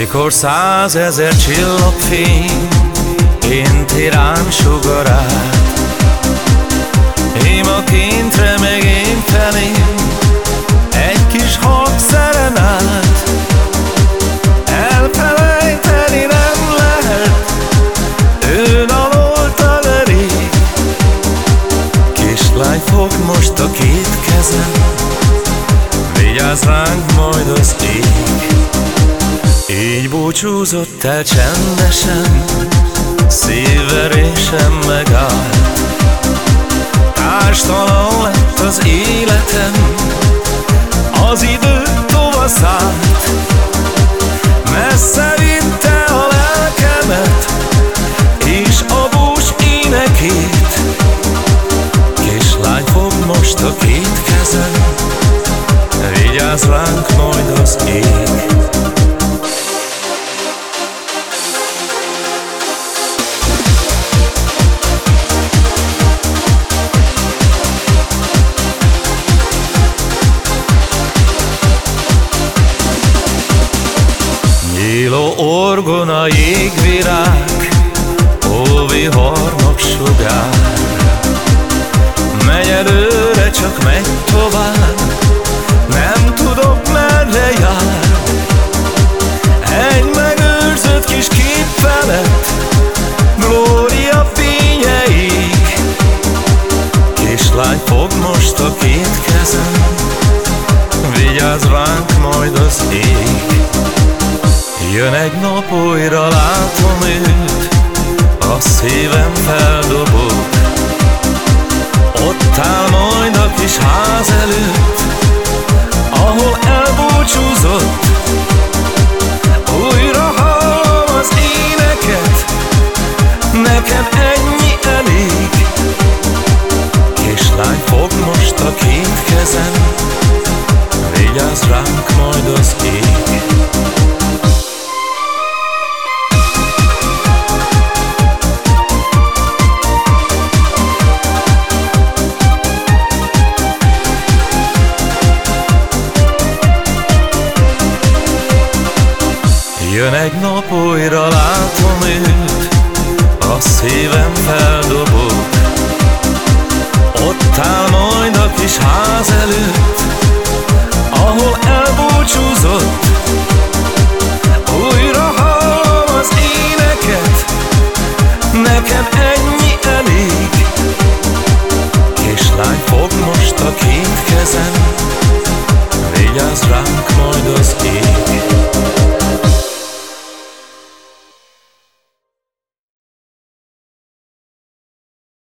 Mikor százezer csillagfény Énti rám sugarát. Én a kintre meg én felém Egy kis hangszerenát Elfelejteni nem lehet Ő dalolta le rég Kislány fog most a két kezem Vigyázz ránk majd az ég búcsúzott el csendesen Szívverésem megállt Társtalan lett az életem Az idő tovaszállt Messze vitte a lelkemet És a bús énekét. Kislány fog most a két kezem Vigyázz ránk majd az ég Nyíló orgona jégvirág, ó viharnak sugár. Megy előre, csak megy tovább, nem tudok merre jár. Egy megőrzött kis kép felett, glória fényeik. Kislány fog most a két kezem, Jön egy nap, újra látom őt, a szívem feldobog. Ott áll majd a kis ház előtt, ahol elbúcsúzott. Újra hallom az éneket, nekem ennyi elég. Kislány fog most a két kezem, vigyázz ránk majd az ég. Jön egy nap, újra látom őt, a szívem feldobog.